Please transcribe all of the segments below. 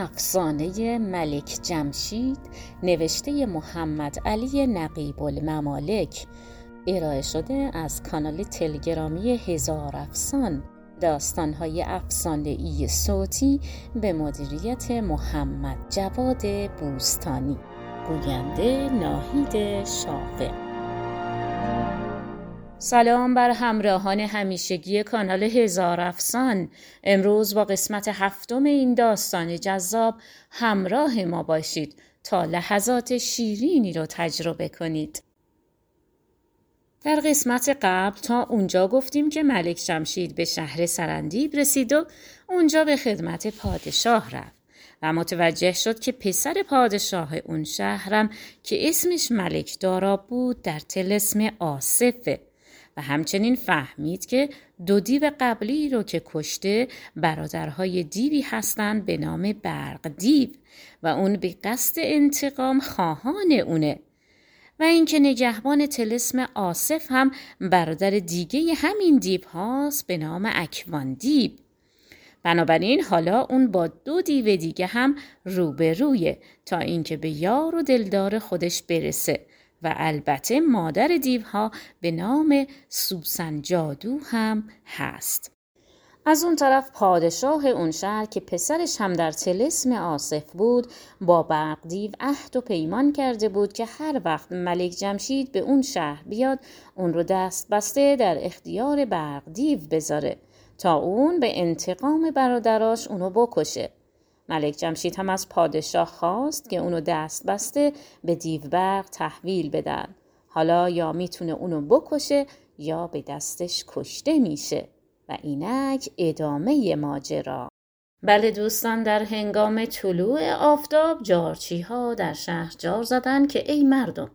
افسانه ملک جمشید نوشته محمد علی نقیب الممالک. ارائه شده از کانال تلگرامی هزار افسان. داستانهای افسانه ای صوتی به مدیریت محمد جواد بوستانی. گوینده ناهید شافع سلام بر همراهان همیشگی کانال هزار افسان. امروز با قسمت هفتم این داستان جذاب همراه ما باشید تا لحظات شیرینی رو تجربه کنید. در قسمت قبل تا اونجا گفتیم که ملک جمشید به شهر سرندیب رسید و اونجا به خدمت پادشاه رفت و متوجه شد که پسر پادشاه اون شهرم که اسمش ملک دارا بود در تلسم آصفه. و همچنین فهمید که دو دیو قبلی رو که کشته برادرهای دیوی هستند به نام برق دیو و اون به قصد انتقام خواهان اونه. و اینکه نگهبان تلسم آصف هم برادر دیگه همین دیو هاست به نام اکوان دیو. بنابراین حالا اون با دو دیو دیگه هم روبرویه تا اینکه به یار و دلدار خودش برسه. و البته مادر دیوها به نام سوسن جادو هم هست. از اون طرف پادشاه اون شهر که پسرش هم در تلسم آصف بود با برق دیو عهد و پیمان کرده بود که هر وقت ملک جمشید به اون شهر بیاد اون رو دست بسته در اختیار برق دیو بذاره تا اون به انتقام برادراش اونو بکشه. ملک جمشید هم از پادشاه خواست که اونو دست بسته به دیوبرق تحویل بدن. حالا یا می‌تونه اونو بکشه یا به دستش کشته میشه و اینک ادامه ماجرا. بله دوستان در هنگام طلوع آفتاب جارچی ها در شهر جار زدن که ای مردم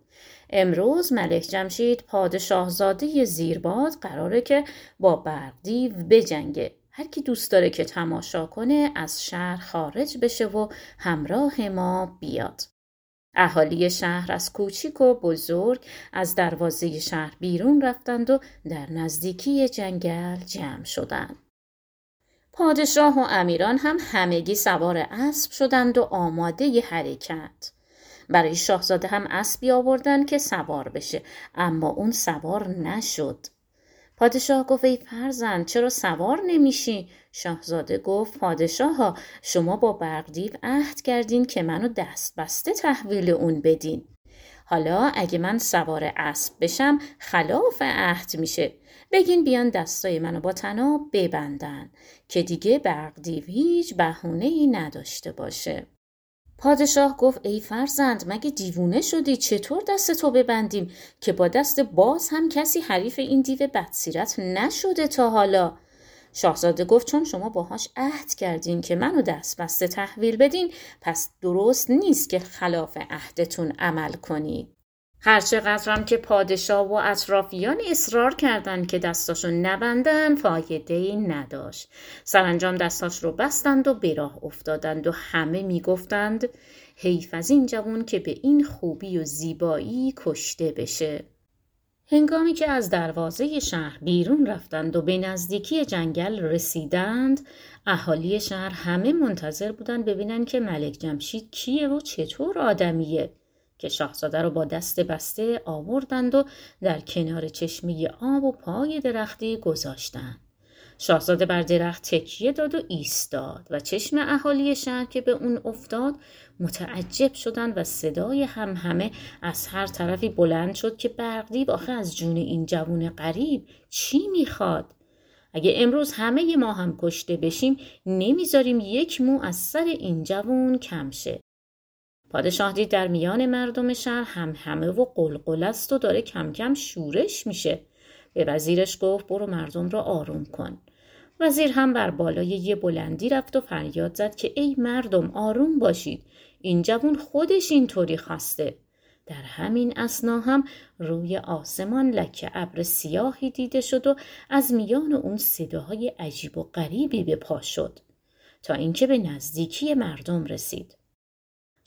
امروز ملک جمشید پادشاهزاده زیرباد قراره که با برق دیو بجنگه هر کی دوست داره که تماشا کنه از شهر خارج بشه و همراه ما بیاد. اهالی شهر از کوچیک و بزرگ از دروازه شهر بیرون رفتند و در نزدیکی جنگل جمع شدند. پادشاه و امیران هم همگی سوار اسب شدند و آماده حرکت. برای شاهزاده هم اسبی آوردن که سوار بشه اما اون سوار نشد. پادشاه گفت ای فرزند چرا سوار نمیشی؟ شاهزاده گفت پادشاه ها شما با برقدیو عهد کردین که منو دست بسته تحویل اون بدین. حالا اگه من سوار اسب بشم خلاف عهد میشه. بگین بیان دستای منو با تناب ببندن که دیگه برقدیو هیچ بهونه ای نداشته باشه. پادشاه گفت ای فرزند مگه دیوونه شدی؟ چطور دست تو ببندیم که با دست باز هم کسی حریف این دیو بدسیرت نشده تا حالا؟ شاهزاده گفت چون شما باهاش عهد کردین که منو دست بسته تحویل بدین پس درست نیست که خلاف عهدتون عمل کنید. هرچقدرم که پادشاه و اطرافیان اصرار کردند که دستاشون نبندن فایده ای نداشت. سرانجام دستاش رو بستند و به راه افتادند و همه می‌گفتند حیف از این جوون که به این خوبی و زیبایی کشته بشه. هنگامی که از دروازه شهر بیرون رفتند و به نزدیکی جنگل رسیدند اهالی شهر همه منتظر بودند ببینند که ملک جمشید کیه و چطور آدمیه که شاهزاده رو با دست بسته آوردند و در کنار چشمی آب و پای درختی گذاشتند. شاهزاده بر درخت تکیه داد و ایستاد و چشم اهالی شهر که به اون افتاد متعجب شدند و صدای هم همه از هر طرفی بلند شد که برقدیب آخه از جون این جوون غریب چی می‌خواد؟ اگه امروز همه ما هم کشته بشیم نمی‌ذاریم یک مو از سر این جوون کم شه. پادشاه دید در میان مردم شهر هم همه و قلقل است و داره کم کم شورش میشه. به وزیرش گفت برو مردم را آروم کن. وزیر هم بر بالای یه بلندی رفت و فریاد زد که ای مردم آروم باشید. این جوون خودش اینطوری خواسته. در همین اسنا هم روی آسمان لکه ابر سیاهی دیده شد و از میان اون صداهای عجیب و غریبی به پا شد تا اینکه به نزدیکی مردم رسید.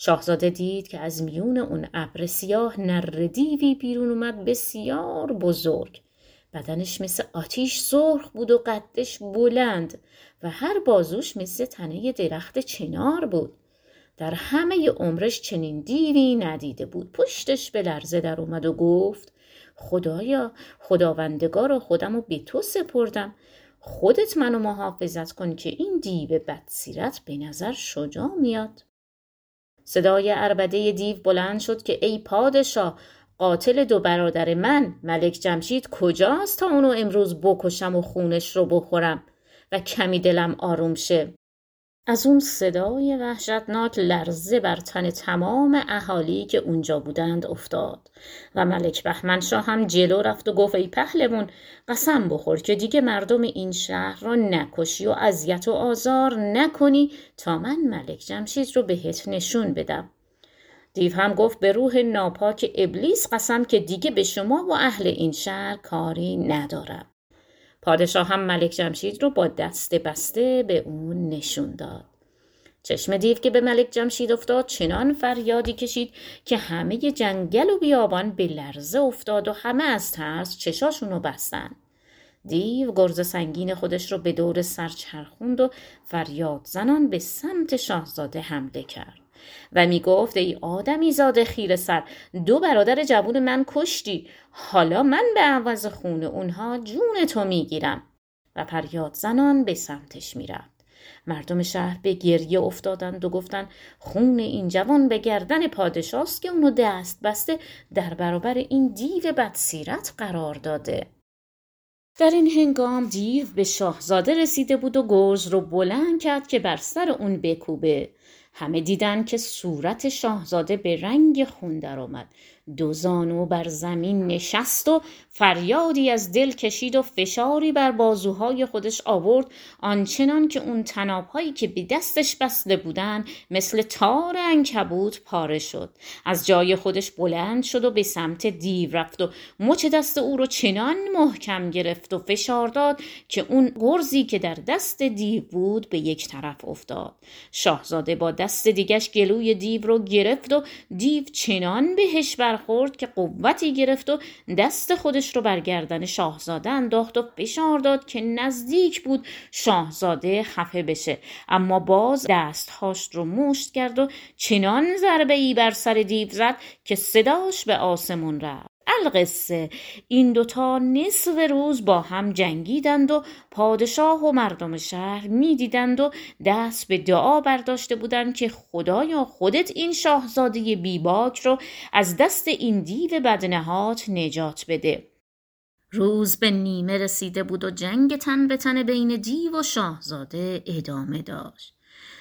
شاهزاده دید که از میون اون ابر سیاه نر دیوی بیرون اومد بسیار بزرگ. بدنش مثل آتیش سرخ بود و قدش بلند و هر بازوش مثل تنه درخت چنار بود. در همه عمرش چنین دیوی ندیده بود. پشتش به لرزه در اومد و گفت خدایا خداوندگار و خودم رو به تو سپردم. خودت منو محافظت کن که این دیو بدسیرت به نظر شجاع میاد. صدای اربده دیو بلند شد که ای پادشاه قاتل دو برادر من ملک جمشید کجاست تا اونو امروز بکشم و خونش رو بخورم؟ و کمی دلم آروم شه. از اون صدای وحشتناک لرزه بر تن تمام اهالی که اونجا بودند افتاد و ملک بهمنشاه هم جلو رفت و گفت ای پهلمون قسم بخور که دیگه مردم این شهر را نکشی و اذیت و آزار نکنی تا من ملک جمشید رو بهت نشون بدم. دیو هم گفت به روح ناپاک ابلیس قسم که دیگه به شما و اهل این شهر کاری ندارم. پادشاه هم ملک جمشید رو با دست بسته به اون نشون داد. چشم دیو که به ملک جمشید افتاد چنان فریادی کشید که همه جنگل و بیابان به لرزه افتاد و همه از ترس چشاشون رو بستن. دیو گرز سنگین خودش رو به دور سر چرخوند و فریاد زنان به سمت شاهزاده حمله کرد. و می گفت ای آدمی زاده خیر سر دو برادر جوون من کشتی. حالا من به عوض خون اونها جون تو می‌گیرم. و پریاد زنان به سمتش می‌رفت. مردم شهر به گریه افتادند و گفتند خون این جوان به گردن پادشاست که اونو دست بسته در برابر این دیو بدسیرت قرار داده. در این هنگام دیو به شاهزاده رسیده بود و گرز رو بلند کرد که بر سر اون بکوبه. همه دیدن که صورت شاهزاده به رنگ خون درآمد. دو زانو بر زمین نشست و فریادی از دل کشید و فشاری بر بازوهای خودش آورد آنچنان که اون تنابهایی که به دستش بسته بودن مثل تار انکبوت پاره شد. از جای خودش بلند شد و به سمت دیو رفت و مچ دست او رو چنان محکم گرفت و فشار داد که اون گرزی که در دست دیو بود به یک طرف افتاد. شاهزاده با دست دیگش گلوی دیو رو گرفت و دیو چنان بهش بر برخورد که قوتی گرفت و دست خودش رو بر گردن شاهزاده انداخت و فشار داد که نزدیک بود شاهزاده خفه بشه. اما باز دستهاش رو مشت کرد و چنان ضربه ای بر سر دیو زد که صداش به آسمون رفت. القصه این دوتا نصف روز با هم جنگیدند و پادشاه و مردم شهر می‌دیدند و دست به دعا برداشته بودند که خدایا خودت این شاهزاده بیباک رو از دست این دیو بدنهات نجات بده. روز به نیمه رسیده بود و جنگ تن به تن بین دیو و شاهزاده ادامه داشت.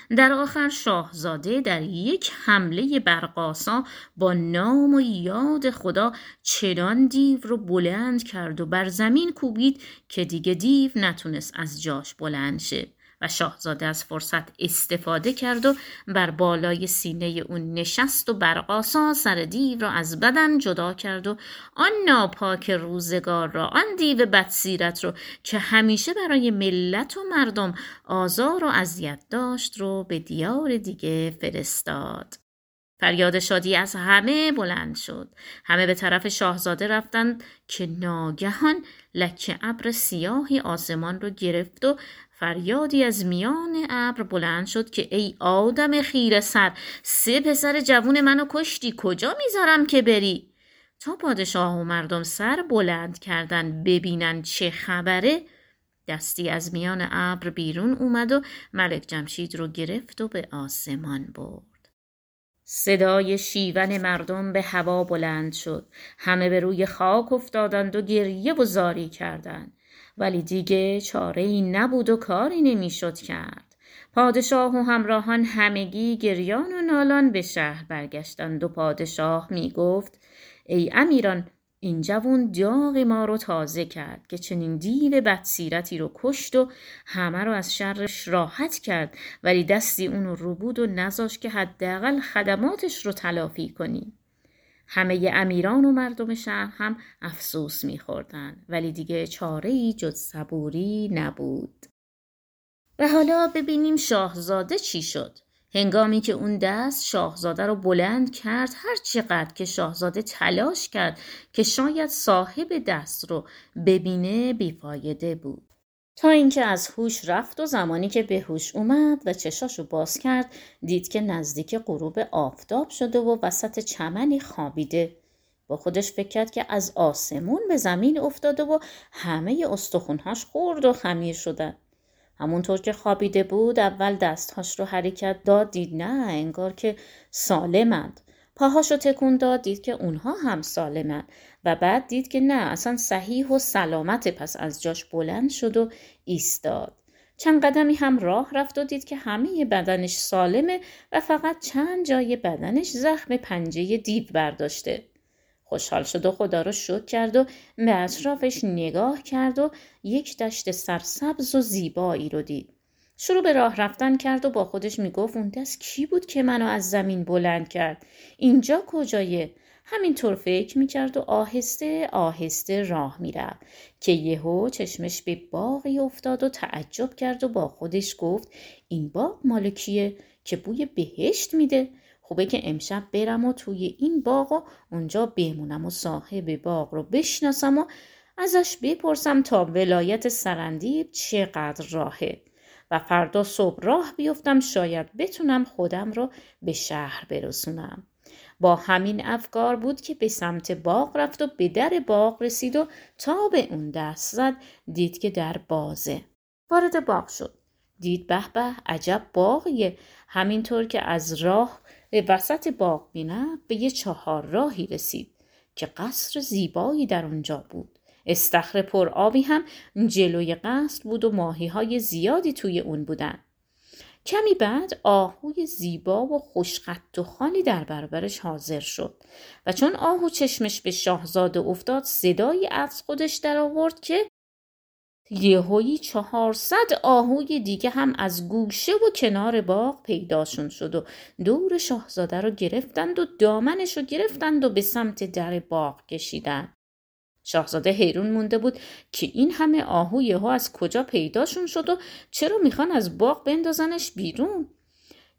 در آخر شاهزاده در یک حمله برقاسا با نام و یاد خدا چنان دیو رو بلند کرد و بر زمین کوبید که دیگه دیو نتونست از جاش بلند شه. و شاهزاده از فرصت استفاده کرد و بر بالای سینه اون نشست و برقاسا سر دیو را از بدن جدا کرد و آن ناپاک روزگار را آن دیو بدسیرت رو که همیشه برای ملت و مردم آزار و اذیت داشت رو به دیار دیگه فرستاد. فریاد شادی از همه بلند شد. همه به طرف شاهزاده رفتند که ناگهان لکه ابر سیاهی آسمان رو گرفت و فریادی از میان ابر بلند شد که ای آدم خیر سر سه پسر جوون منو کشتی کجا می‌ذارم که بری؟ تا پادشاه و مردم سر بلند کردن ببینن چه خبره دستی از میان ابر بیرون اومد و ملک جمشید رو گرفت و به آسمان برد. صدای شیون مردم به هوا بلند شد. همه به روی خاک افتادند و گریه و زاری کردند. ولی دیگه چاره ای نبود و کاری نمی‌شد کرد. پادشاه و همراهان همگی گریان و نالان به شهر برگشتند و پادشاه می گفت ای امیران این جوون داغ ما رو تازه کرد که چنین دیو بدسیرتی رو کشت و همه رو از شرش راحت کرد ولی دستی اونو رو بود و نذاشت که حداقل خدماتش رو تلافی کنی همه امیران و مردم شهر هم افسوس میخوردن ولی دیگه چاره ای جز صبوری نبود. و حالا ببینیم شاهزاده چی شد. هنگامی که اون دست شاهزاده رو بلند کرد هر چقدر که شاهزاده تلاش کرد که شاید صاحب دست رو ببینه بیفایده بود. تا اینکه از هوش رفت و زمانی که به هوش اومد و چشاشو باز کرد دید که نزدیک غروب آفتاب شده و وسط چمنی خوابیده. با خودش فکر کرد که از آسمون به زمین افتاده و همه استخونهاش خورد و خمیر شدن. همونطور که خوابیده بود اول دستهاش رو حرکت داد دید نه انگار که سالمند. پاهاشو تکون داد دید که اونها هم سالمن. و بعد دید که نه اصلا صحیح و سلامت پس از جاش بلند شد و ایستاد. چند قدمی هم راه رفت و دید که همه بدنش سالمه و فقط چند جای بدنش زخم پنجه دیو برداشته. خوشحال شد و خدا رو شکر کرد و به اطرافش نگاه کرد و یک دشت سرسبز و زیبایی رو دید. شروع به راه رفتن کرد و با خودش می‌گفت اون دست کی بود که منو از زمین بلند کرد؟ اینجا کجایه؟ همینطور فکر می‌کرد و آهسته آهسته راه می‌رفت که یهو چشمش به باقی افتاد و تعجب کرد و با خودش گفت این باغ مال کیه که بوی بهشت میده؟ خوبه که امشب برم و توی این باغ و اونجا بمونم و صاحب باغ رو بشناسم و ازش بپرسم تا ولایت سرندیب چقدر راهه. و فردا صبح راه بیفتم شاید بتونم خودم رو به شهر برسونم. با همین افکار بود که به سمت باغ رفت و به در باغ رسید و تا به اون دست زد دید که در بازه. وارد باغ شد. دید به به عجب باغیه. همینطور که از راه به وسط باغ بینه به یه چهار راهی رسید که قصر زیبایی در اونجا بود. استخر پر آبی هم جلوی قصر بود و ماهی های زیادی توی اون بودن کمی بعد آهوی زیبا و خوشقد و خالی در برابرش حاضر شد و چون آهو چشمش به شاهزاده افتاد صدایی از خودش در آورد که یهویی چهارصد آهوی دیگه هم از گوشه و کنار باغ پیداشون شد و دور شاهزاده رو گرفتند و دامنش رو گرفتند و به سمت در باغ کشیدند. شاهزاده حیرون مونده بود که این همه آهو یهو از کجا پیداشون شد و چرا می‌خوان از باغ بندازنش بیرون؟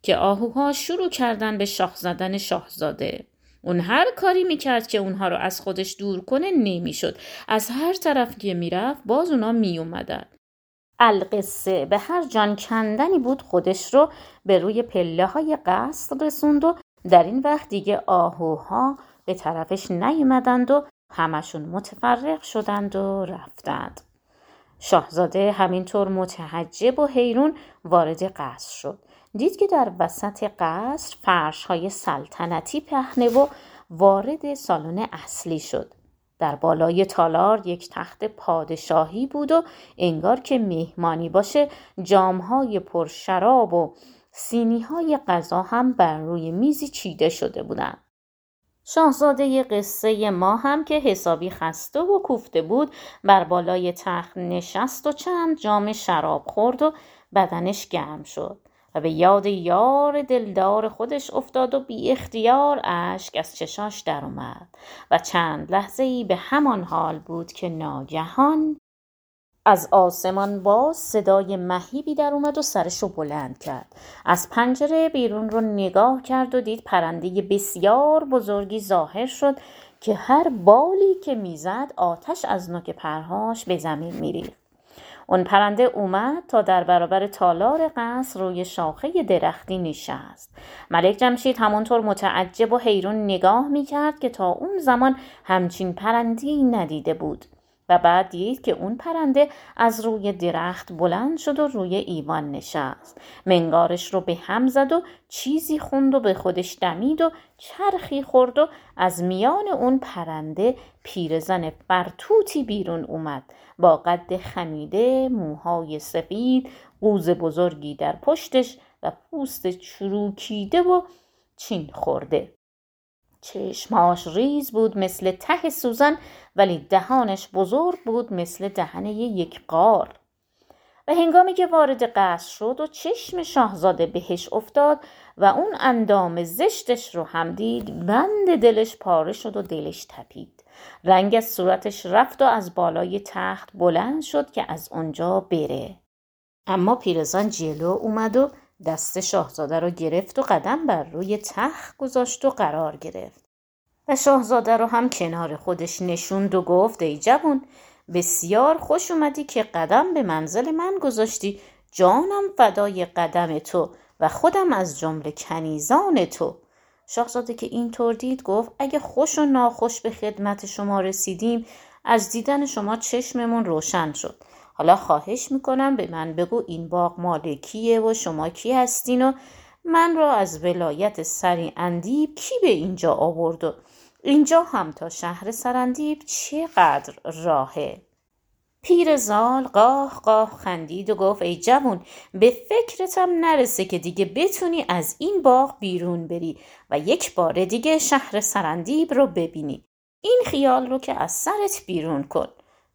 که آهوها شروع کردن به شاخ زدن شاهزاده. اون هر کاری می‌کرد که اونها رو از خودش دور کنه نمی‌شد. از هر طرف که می‌رفت باز اونا میومدن. القصه به هر جان کندنی بود خودش رو به روی پله های قصد رسوند و در این وقت دیگه آهوها به طرفش نیومدند و همشون متفرق شدند و رفتند. شاهزاده همینطور متحجب و حیرون وارد قصر شد. دید که در وسط قصر فرش های سلطنتی پهنه و وارد سالن اصلی شد. در بالای تالار یک تخت پادشاهی بود و انگار که مهمانی باشه جامهای پر شراب و سینی های غذا هم بر روی میزی چیده شده بودند. شاهزاده قصه ما هم که حسابی خسته و کوفته بود بر بالای تخت نشست و چند جام شراب خورد و بدنش گرم شد و به یاد یار دلدار خودش افتاد و بی اختیار اشک از چشاش در اومد و چند لحظه ای به همان حال بود که ناگهان از آسمان باز صدای مهیبی در اومد و سرش رو بلند کرد. از پنجره بیرون رو نگاه کرد و دید پرنده بسیار بزرگی ظاهر شد که هر بالی که می‌زد آتش از نوک پرهاش به زمین میریخت. اون پرنده اومد تا در برابر تالار قصر روی شاخه درختی نشست. ملک جمشید همونطور متعجب و حیرون نگاه می‌کرد که تا اون زمان همچین پرندی ندیده بود. و بعد دید که اون پرنده از روی درخت بلند شد و روی ایوان نشست. منگارش رو به هم زد و چیزی خوند و به خودش دمید و چرخی خورد و از میان اون پرنده پیرزن فرتوتی بیرون اومد. با قد خمیده موهای سفید قوز بزرگی در پشتش و پوست چروکیده و چین خورده. چشمهاش ریز بود مثل ته سوزن ولی دهانش بزرگ بود مثل دهن یک قار. و هنگامی که وارد قصر شد و چشم شاهزاده بهش افتاد و اون اندام زشتش رو هم دید بند دلش پاره شد و دلش تپید. رنگ از صورتش رفت و از بالای تخت بلند شد که از اونجا بره. اما پیرزن جلو اومد و دست شاهزاده رو گرفت و قدم بر روی تخت گذاشت و قرار گرفت. و شاهزاده رو هم کنار خودش نشوند و گفت ای جوون بسیار خوش اومدی که قدم به منزل من گذاشتی. جانم فدای قدم تو و خودم از جمله کنیزان تو. شاهزاده که اینطور دید گفت اگه خوش و ناخوش به خدمت شما رسیدیم از دیدن شما چشممون روشن شد. حالا خواهش می‌کنم به من بگو این باغ مالکیه و شما کی هستین و من را از ولایت سری اندیب کی به اینجا آورد و اینجا هم تا شهر سرندیب چقدر راهه؟ پیر زال قاه قاه خندید و گفت ای جوون به فکرتم نرسه که دیگه بتونی از این باغ بیرون بری و یک بار دیگه شهر سرندیب رو ببینی. این خیال رو که از سرت بیرون کن.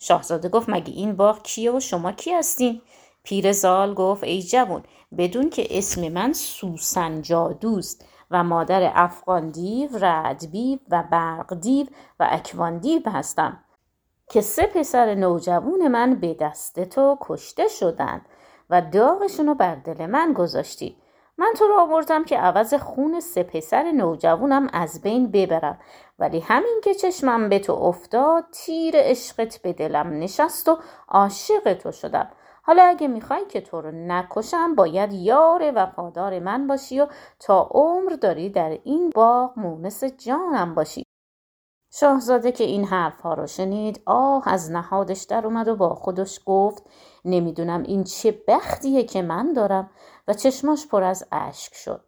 شاهزاده گفت مگه این باغ کیه و شما کی هستین؟ پیر زال گفت ای جوون بدون که اسم من سوسن جادوست و مادر افغان دیو، رعد و برق دیو و اکوان دیو هستم که سه پسر نوجوون من به دست تو کشته شدند و داغشون رو بر دل من گذاشتی من تو رو آوردم که عوض خون سه پسر نوجوونم از بین ببرم ولی همین که چشمم به تو افتاد تیر عشقت به دلم نشست و عاشق تو شدم. حالا اگه می‌خوای که تو رو نکشم باید یار وفادار من باشی و تا عمر داری در این باغ مونس جانم باشی. شاهزاده که این حرف ها رو شنید آه از نهادش در اومد و با خودش گفت نمی‌دونم این چه بختیه که من دارم و چشماش پر از اشک شد.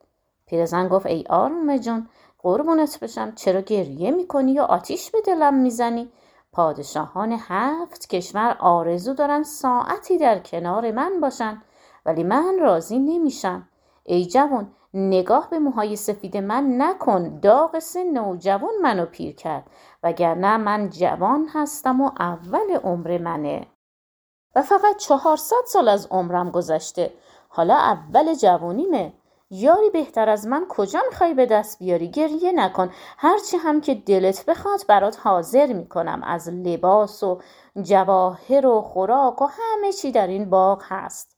پیرزن گفت ای آرومه جان قربونت بشم. چرا گریه می‌کنی یا آتیش به دلم می‌زنی؟ پادشاهان هفت کشور آرزو دارن ساعتی در کنار من باشن ولی من راضی نمیشم. ای جوان نگاه به موهای سفید من نکن. داغ سن نوجوان منو پیر کرد وگرنه من جوان هستم و اول عمر منه. و فقط چهارصد سال از عمرم گذشته. حالا اول جوانیمه. یاری بهتر از من کجا می‌خوای به دست بیاری؟ گریه نکن. هرچی هم که دلت بخواد برات حاضر می‌کنم. از لباس و جواهر و خوراک و همه چی در این باغ هست.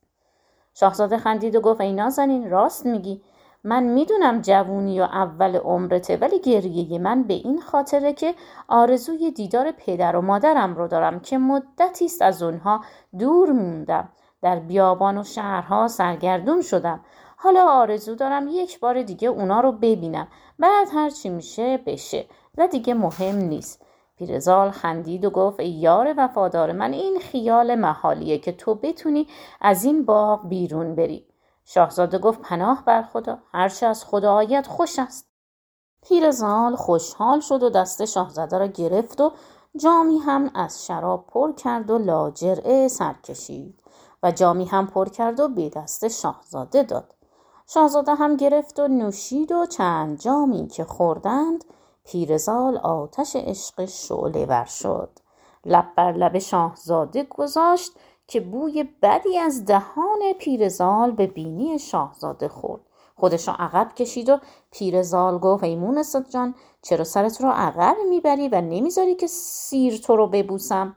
شاهزاده خندید و گفت ای نازنین راست میگی. من می‌دونم جوونی و اول عمرته ولی گریه من به این خاطره که آرزوی دیدار پدر و مادرم رو دارم که مدتی است از اونها دور موندم. در بیابان و شهرها سرگردون شدم. حالا آرزو دارم یک بار دیگه اونا رو ببینم. بعد هر چی میشه بشه و دیگه مهم نیست. پیرزال خندید و گفت ای یار وفادار من این خیال محالیه که تو بتونی از این باغ بیرون بری. شاهزاده گفت پناه بر خدا هرچه از خدا آید خوش است. پیرزال خوشحال شد و دست شاهزاده را گرفت و جامی هم از شراب پر کرد و لاجرعه سر کشید و جامی هم پر کرد و به دست شاهزاده داد. شاهزاده هم گرفت و نوشید و چند جامی که خوردند پیرزال آتش عشق شعله ور شد. لب بر لب شاهزاده گذاشت که بوی بدی از دهان پیرزال به بینی شاهزاده خورد. خودش را عقب کشید و پیرزال گفت ای مونست جان چرا سرت رو عقب می‌بری و نمی‌ذاری که سیر تو رو ببوسم؟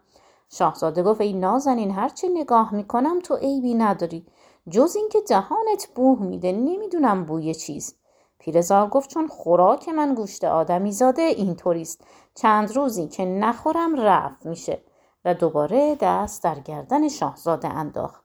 شاهزاده گفت ای نازنین هرچه نگاه می‌کنم تو عیبی نداری. جز اینکه دهانت بوه میده نمی‌دونم بوی چیز. پیرزال گفت چون خوراک من گوشت آدمی زاده اینطوریست. چند روزی که نخورم رفت میشه. و دوباره دست در گردن شاهزاده انداخت.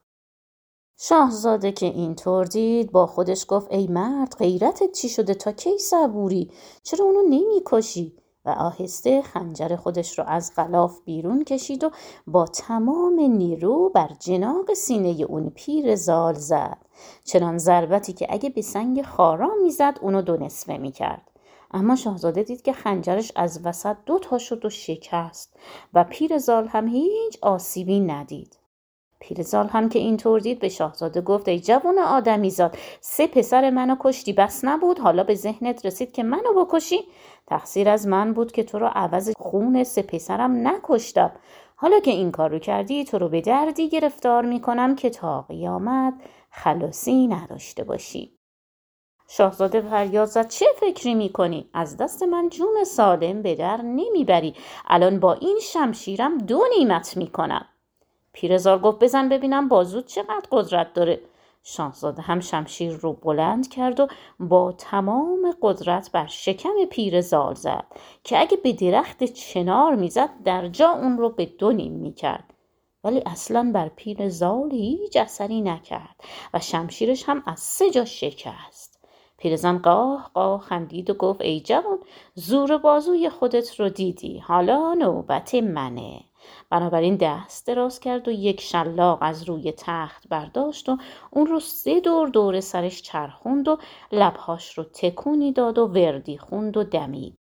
شاهزاده که اینطور دید با خودش گفت ای مرد غیرتت چی شده؟ تا کی صبوری؟ چرا اونو نمی‌کشی؟ و آهسته خنجر خودش را از غلاف بیرون کشید و با تمام نیرو بر جناق سینه اون پیر زال زد. چنان ضربتی که اگه به سنگ خارا می‌زد اونو دو نصفه می‌کرد. اما شاهزاده دید که خنجرش از وسط دو تا شد و شکست و پیر زال هم هیچ آسیبی ندید. پیرزال هم که اینطور دید به شاهزاده گفت ای جوان آدمی زاد سه پسر منو کشتی بس نبود حالا به ذهنت رسید که منو بکشی؟ تقصیر از من بود که تو رو عوض خون سه پسرم نکشتم. حالا که این کار رو کردی تو رو به دردی گرفتار می‌کنم که تا قیامت خلاصی نداشته باشی. شاهزاده فریاد زد چه فکری می‌کنی؟ از دست من جون سالم به در نمی‌بری. الان با این شمشیرم دو نیمت می‌کنم. پیرزار گفت بزن ببینم بازود چقدر قدرت داره. شاهزاده هم شمشیر رو بلند کرد و با تمام قدرت بر شکم پیر زال زد که اگه به درخت چنار می‌زد در جا اون رو به دو نیم می‌کرد. ولی اصلا بر پیر زال هیچ اثری نکرد و شمشیرش هم از سه جا شکست. پیرزن قاه قاه خندید و گفت ای جوان زور بازوی خودت رو دیدی. حالا نوبت منه. بنابراین دست دراز کرد و یک شلاق از روی تخت برداشت و اون رو سه دور دور سرش چرخوند و لبهاش رو تکونی داد و وردی خوند و دمید.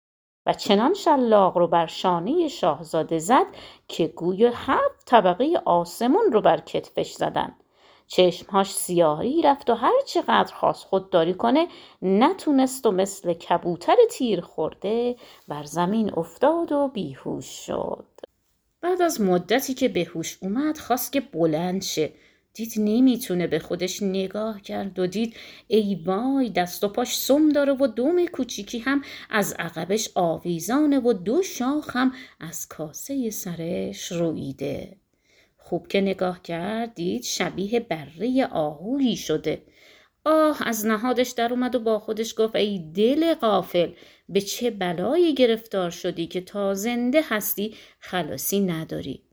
و چنان شلاق رو بر شانه شاهزاده زد که گوی هفت طبقه آسمون رو بر کتفش زدن. چشمهاش سیاهی رفت و هر چقدر خواست خودداری کنه نتونست و مثل کبوتر تیر خورده بر زمین افتاد و بیهوش شد. بعد از مدتی که به هوش اومد خواست که بلند شه. دید نمی‌تونه به خودش نگاه کرد و دید ای وای دست و پاش سم داره و دوم کوچیکی هم از عقبش آویزانه و دو شاخ هم از کاسه سرش رویده خوب که نگاه کرد دید شبیه بره آهویی شده. آه از نهادش در اومد و با خودش گفت ای دل قافل به چه بلایی گرفتار شدی که تا زنده هستی خلاصی نداری؟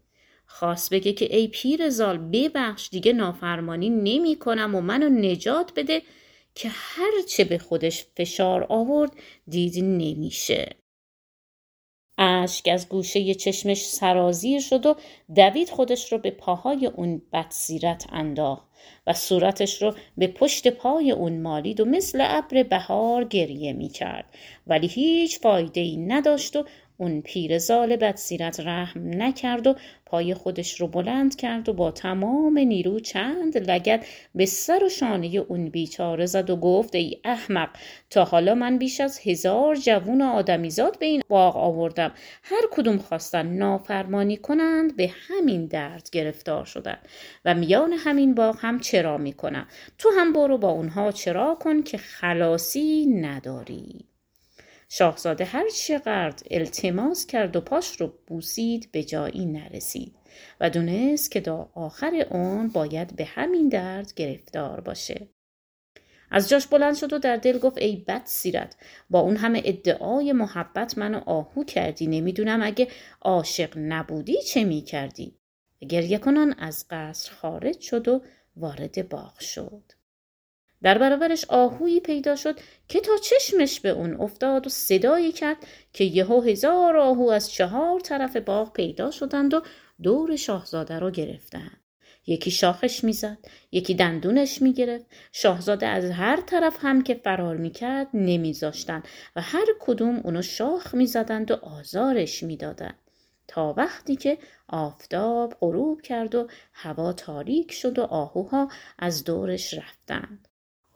خواست بگه که ای پیر زال ببخش دیگه نافرمانی نمی کنم و منو نجات بده که هر چه به خودش فشار آورد دید نمیشه. اشک از گوشه چشمش سرازیر شد و دوید خودش رو به پاهای اون بدسیرت انداخت. و صورتش رو به پشت پای اون مالید و مثل ابر بهار گریه می کرد ولی هیچ فایده ای نداشت و اون پیرزال بدسیرت رحم نکرد و پای خودش رو بلند کرد و با تمام نیرو چند لگد به سر و شانه اون بیچاره زد و گفت ای احمق تا حالا من بیش از هزار جوون آدمیزاد به این باغ آوردم. هر کدوم خواستن نافرمانی کنند به همین درد گرفتار شدن و میان همین باغ هم چرا می‌کنم؟ تو هم برو با اونها چرا کن که خلاصی نداری. شاهزاده هر چقدر التماس کرد و پاش رو بوسید به جایی نرسید و دونست که تا آخر اون باید به همین درد گرفتار باشه. از جاش بلند شد و در دل گفت ای بد سیرت با اون همه ادعای محبت منو آهو کردی. نمی‌دونم اگه عاشق نبودی چه می‌کردی؟ گریه کنان از قصر خارج شد و وارد باغ شد. در برابرش آهویی پیدا شد که تا چشمش به اون افتاد و صدایی کرد که یهو هزار آهو از چهار طرف باغ پیدا شدند و دور شاهزاده رو گرفتند. یکی شاخش می‌زد یکی دندونش می‌گرفت. شاهزاده از هر طرف هم که فرار می‌کرد نمیذاشتند و هر کدوم اونو شاخ می‌زدند و آزارش می‌دادند. تا وقتی که آفتاب غروب کرد و هوا تاریک شد و آهوها از دورش رفتند.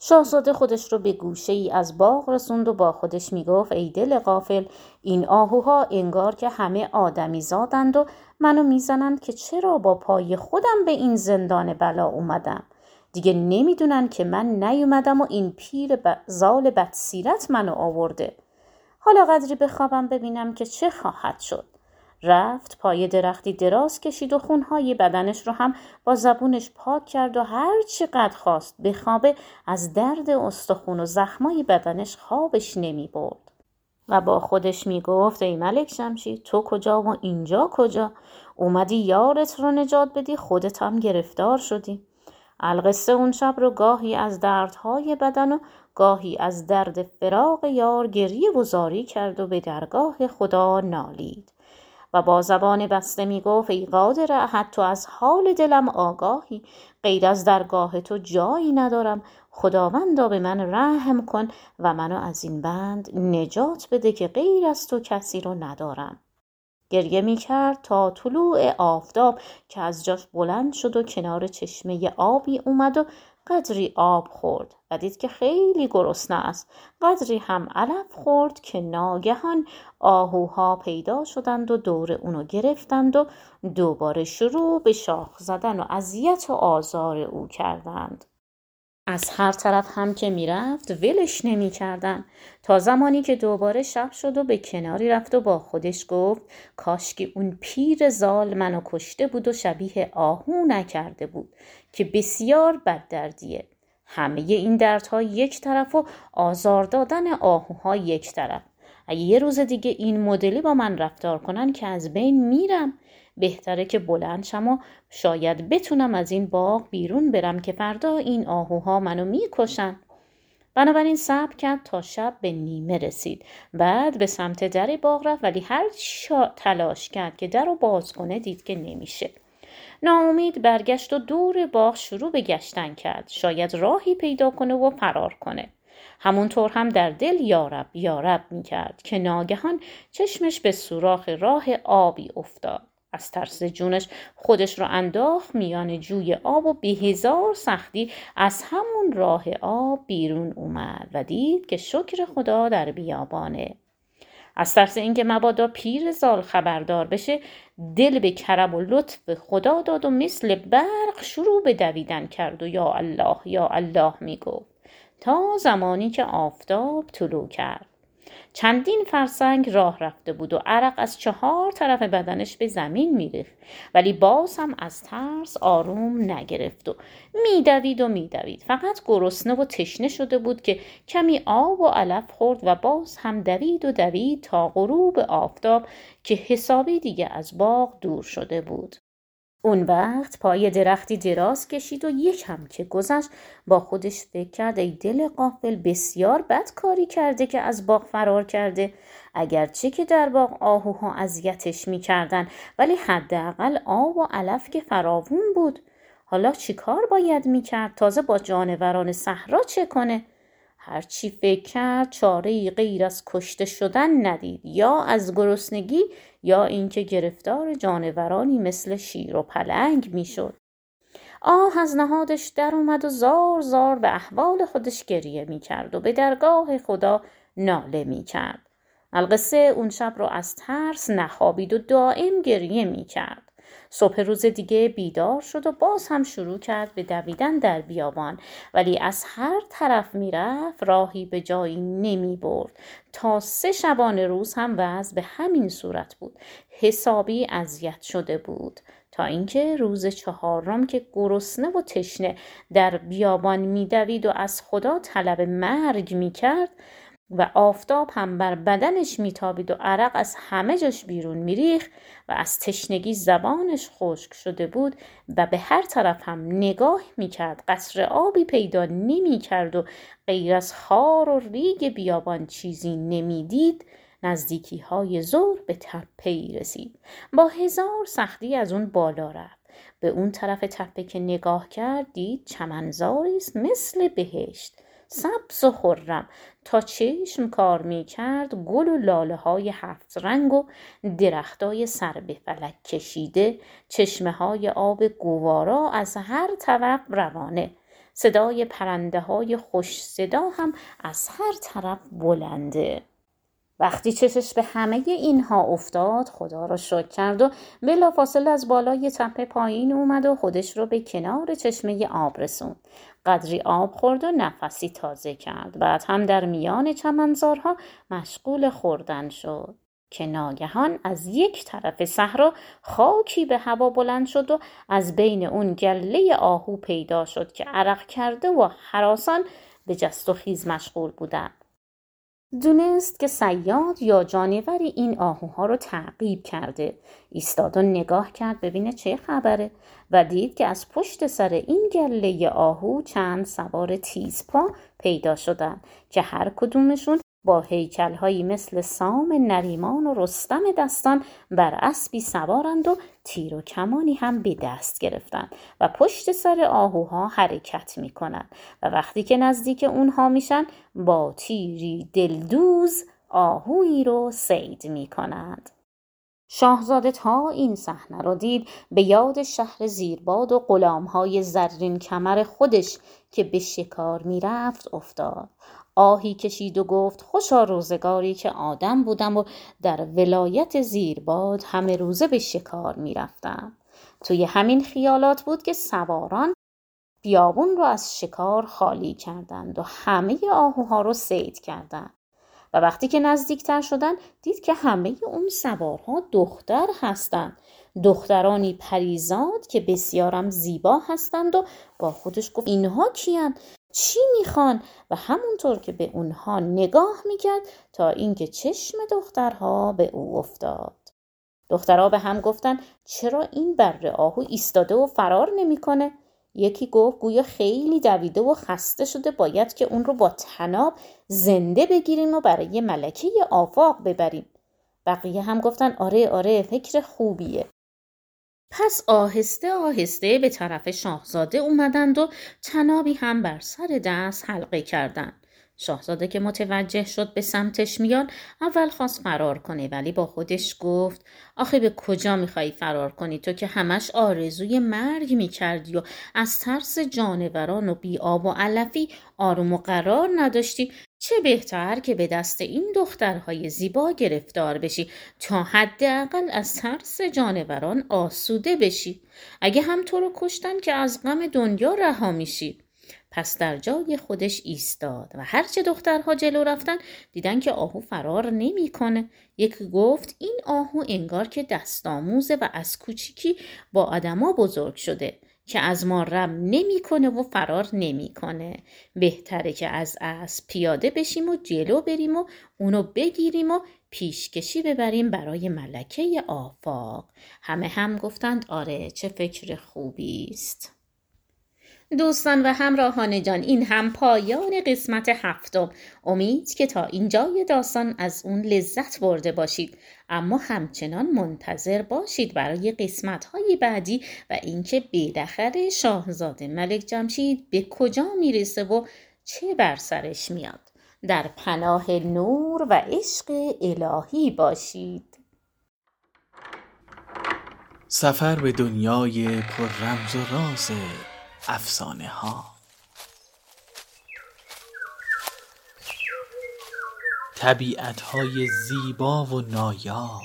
شاهزاده خودش رو به گوشه ای از باغ رسوند و با خودش می‌گفت ای دل قافل این آهوها انگار که همه آدمی زادند و منو می‌زنند که چرا با پای خودم به این زندان بلا اومدم؟ دیگه نمی‌دونن که من نیومدم و این پیر ب... زال بدسیرت منو آورده. حالا قدری بخوابم ببینم که چه خواهد شد. رفت پای درختی دراز کشید و خونهای بدنش رو هم با زبونش پاک کرد و هر چقدر خواست بخوابه از درد استخون و زخمای بدنش خوابش نمی برد. و با خودش می گفت ای ملک شمشی تو کجا و اینجا کجا؟ اومدی یارت رو نجات بدی خودت هم گرفتار شدی. القصه اون شب رو گاهی از دردهای بدن و گاهی از درد فراق یار گریه وزاری کرد و به درگاه خدا نالید. و با زبان بسته می گفت ای قادر حتی از حال دلم آگاهی. غیر از درگاه تو جایی ندارم. خداوندا به من رحم کن و منو از این بند نجات بده که غیر از تو کسی رو ندارم. گریه می کرد تا طلوع آفتاب که از جاش بلند شد و کنار چشمه آبی اومد و قدری آب خورد و دید که خیلی گرسنه است. قدری هم علف خورد که ناگهان آهوها پیدا شدند و دور اونو گرفتند و دوباره شروع به شاخ زدن و اذیت و آزار او کردند. از هر طرف هم که می‌رفت ولش نمی کردن. تا زمانی که دوباره شب شد و به کناری رفت و با خودش گفت کاش که اون پیر زال منو کشته بود و شبیه آهو نکرده بود که بسیار بد دردیه همه این دردها یک طرف و آزار دادن آهوها یک طرف اگه یه روز دیگه این مدلی با من رفتار کنن که از بین میرم بهتره که بلند شم و شاید بتونم از این باغ بیرون برم که فردا این آهوها منو می‌کشن. بنابراین صبر کرد تا شب به نیمه رسید. بعد به سمت در باغ رفت ولی هر تلاش کرد که در رو باز کنه دید که نمیشه. ناامید برگشت و دور باغ شروع به گشتن کرد. شاید راهی پیدا کنه و فرار کنه. همونطور هم در دل یارب یارب می کرد که ناگهان چشمش به سوراخ راه آبی افتاد. از ترس جونش خودش را انداخت میان جوی آب و به هزار سختی از همون راه آب بیرون اومد و دید که شکر خدا در بیابانه. از ترس اینکه مبادا پیر زال خبردار بشه دل به کرم و لطف خدا داد و مثل برق شروع به دویدن کرد و یا الله یا الله می‌گفت. تا زمانی که آفتاب طلوع کرد. چندین فرسنگ راه رفته بود و عرق از چهار طرف بدنش به زمین میریخت. ولی باز هم از ترس آروم نگرفت و میدوید و میدوید. فقط گرسنه و تشنه شده بود که کمی آب و علف خورد و باز هم دوید و دوید تا غروب آفتاب که حسابی دیگه از باغ دور شده بود. اون وقت پای درختی دراز کشید و یکم که گذشت. با خودش فکر کرد ای دل قافل بسیار بد کاری کرده که از باغ فرار کرده. اگرچه که در باغ آهوها اذیتش می‌کردن ولی حداقل آب و علف که فراوون بود. حالا چیکار باید می‌کرد؟ تازه با جانوران صحرا چه کنه؟ هرچی فکر کرد چاره غیر از کشته شدن ندید یا از گرسنگی یا اینکه گرفتار جانورانی مثل شیر و پلنگ می‌شد. آه از نهادش در اومد و زار زار به احوال خودش گریه می‌کرد و به درگاه خدا ناله می‌کرد. القصه اون شب رو از ترس نخوابید و دائم گریه می‌کرد. صبح روز دیگه بیدار شد و باز هم شروع کرد به دویدن در بیابان. ولی از هر طرف می‌رفت راهی به جایی نمی برد. تا سه شبانه روز هم وضع به همین صورت بود. حسابی اذیت شده بود. تا اینکه روز چهارم که گرسنه و تشنه در بیابان میدوید و از خدا طلب مرگ می‌کرد و آفتاب هم بر بدنش میتابید و عرق از همه جاش بیرون میریخ و از تشنگی زبانش خشک شده بود و به هر طرف هم نگاه می‌کرد. قصر آبی پیدا نمی‌کرد و غیر از خار و ریگ بیابان چیزی نمی‌دید نزدیکی های زور به تپه رسید. با هزار سختی از اون بالا رفت. به اون طرف تپه که نگاه کرد دید چمنزاری است مثل بهشت. سبز و خرم. تا چشم کار می کرد گل و لاله های هفت رنگ و درختای سر به فلک کشیده چشمه های آب گوارا از هر طرف روانه. صدای پرنده های خوش صدا هم از هر طرف بلنده. وقتی چشش به همه اینها افتاد خدا را شکر کرد و بلافاصله از بالای تپه پایین اومد و خودش رو به کنار چشمه آب رسوند. قدری آب خورد و نفسی تازه کرد. بعد هم در میان چمنزارها مشغول خوردن شد که ناگهان از یک طرف صحرا خاکی به هوا بلند شد و از بین اون گله آهو پیدا شد که عرق کرده و حراسان به جست و خیز مشغول بودند. دونست که سیاد یا جانوری این آهوها رو تعقیب کرده. ایستاد و نگاه کرد ببینه چه خبره و دید که از پشت سر این گله آهو چند سوار تیزپا پیدا شدن که هر کدومشون با هیکلهایی مثل سام نریمان و رستم دستان بر اسبی سوارند و تیر و کمانی هم به دست گرفتند و پشت سر آهوها حرکت می کنند و وقتی که نزدیک اونها میشن با تیری دلدوز آهویی رو سید می کنند. شاهزاده تا این صحنه را دید به یاد شهر زیرباد و غلامهای زرین کمر خودش که به شکار می‌رفت افتاد آهی کشید و گفت خوشا روزگاری که آدم بودم و در ولایت زیرباد همه روزه به شکار می‌رفتم. توی همین خیالات بود که سواران بیابون رو از شکار خالی کردند و همه آهوها رو سید کردند. و وقتی که نزدیکتر شدن دید که همه اون سوارها دختر هستند. دخترانی پریزاد که بسیارم زیبا هستند و با خودش گفت اینها کیند چی می‌خوان و همونطور که به اونها نگاه می‌کرد تا اینکه چشم دخترها به او افتاد. دخترها به هم گفتن چرا این بره آهو ایستاده و فرار نمی‌کنه؟ یکی گفت گویا خیلی دویده و خسته شده باید که اون رو با تناب زنده بگیریم و برای ملکه آفاق ببریم. بقیه هم گفتن آره آره فکر خوبیه. پس آهسته آهسته به طرف شاهزاده اومدند و تنابی هم بر سر دست حلقه کردند. شاهزاده که متوجه شد به سمتش میان اول خواست فرار کنه ولی با خودش گفت آخه به کجا میخوایی فرار کنی تو که همش آرزوی مرگ می‌کردی و از ترس جانوران و بی آب و علفی آروم و قرار نداشتی چه بهتر که به دست این دخترهای زیبا گرفتار بشی تا حداقل از ترس جانوران آسوده بشی. اگه هم تو رو کشتن که از غم دنیا رها میشی. پس در جای خودش ایستاد و هرچه دخترها جلو رفتن دیدن که آهو فرار نمی‌کنه. یک گفت این آهو انگار که دست آموزه و از کوچیکی با آدما بزرگ شده. که از ما رم نمی‌کنه و فرار نمی‌کنه. بهتره که از اسب پیاده بشیم و جلو بریم و اونو بگیریم و پیشکشی ببریم برای ملکه آفاق. همه هم گفتند آره چه فکر خوبی است. دوستان و همراهان جان این هم پایان قسمت هفتم. امید که تا اینجای داستان از اون لذت برده باشید. اما همچنان منتظر باشید برای قسمت های بعدی و اینکه بالاخره شاهزاده ملک جمشید به کجا می‌رسه و چه بر سرش میاد. در پناه نور و عشق الهی باشید. سفر به دنیای پر رمز و راز. افسانه ها. طبیعت های زیبا و نایاب.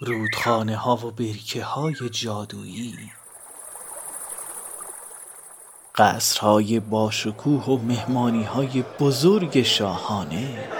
رودخانه ها و برکه های جادویی. قصرهای باشکوه و مهمانی های بزرگ شاهانه.